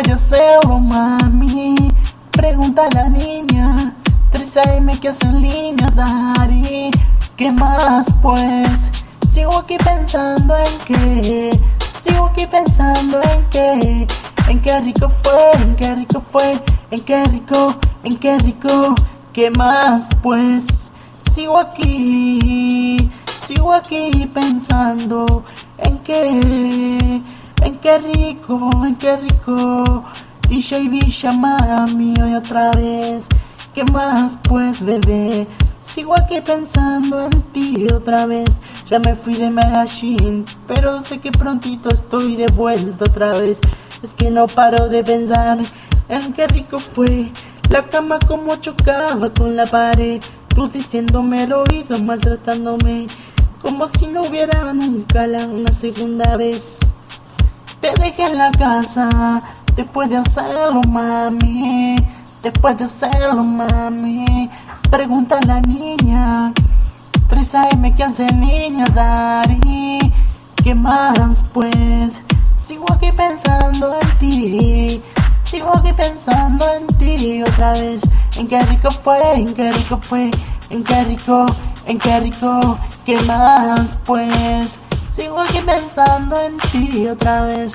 Pues yo mami. Pregunta a la niña. 3AM que hace en línea, Dari. ¿Qué más, pues? Sigo aquí pensando en qué. Sigo aquí pensando en qué. En qué rico fue, en qué rico fue, en qué rico, en qué rico. ¿Qué más, pues? Sigo aquí. Sigo aquí pensando en qué qué rico, en qué rico. DJ Villa Mami hoy otra vez. ¿Qué más pues bebé? Sigo aquí pensando en ti otra vez. Ya me fui de Medellín, pero sé que prontito estoy de vuelta otra vez. Es que no paro de pensar en qué rico fue. La cama como chocaba con la pared. Tú diciéndome el oído, maltratándome. Como si no hubiera nunca la, una segunda vez. Te dejé en la casa después de hacerlo, mami. Después de hacerlo, mami. Pregunta a la niña. 3 AM, ¿qué hace niña, Dari? ¿Qué más, pues? Sigo aquí pensando en ti. Sigo aquí pensando en ti otra vez. En qué rico fue, en qué rico fue, en qué rico, en qué rico. ¿Qué más, pues? Sigo aquí pensando en ti otra vez.